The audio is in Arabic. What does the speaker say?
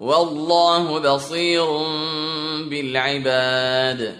والله بصير بالعباد.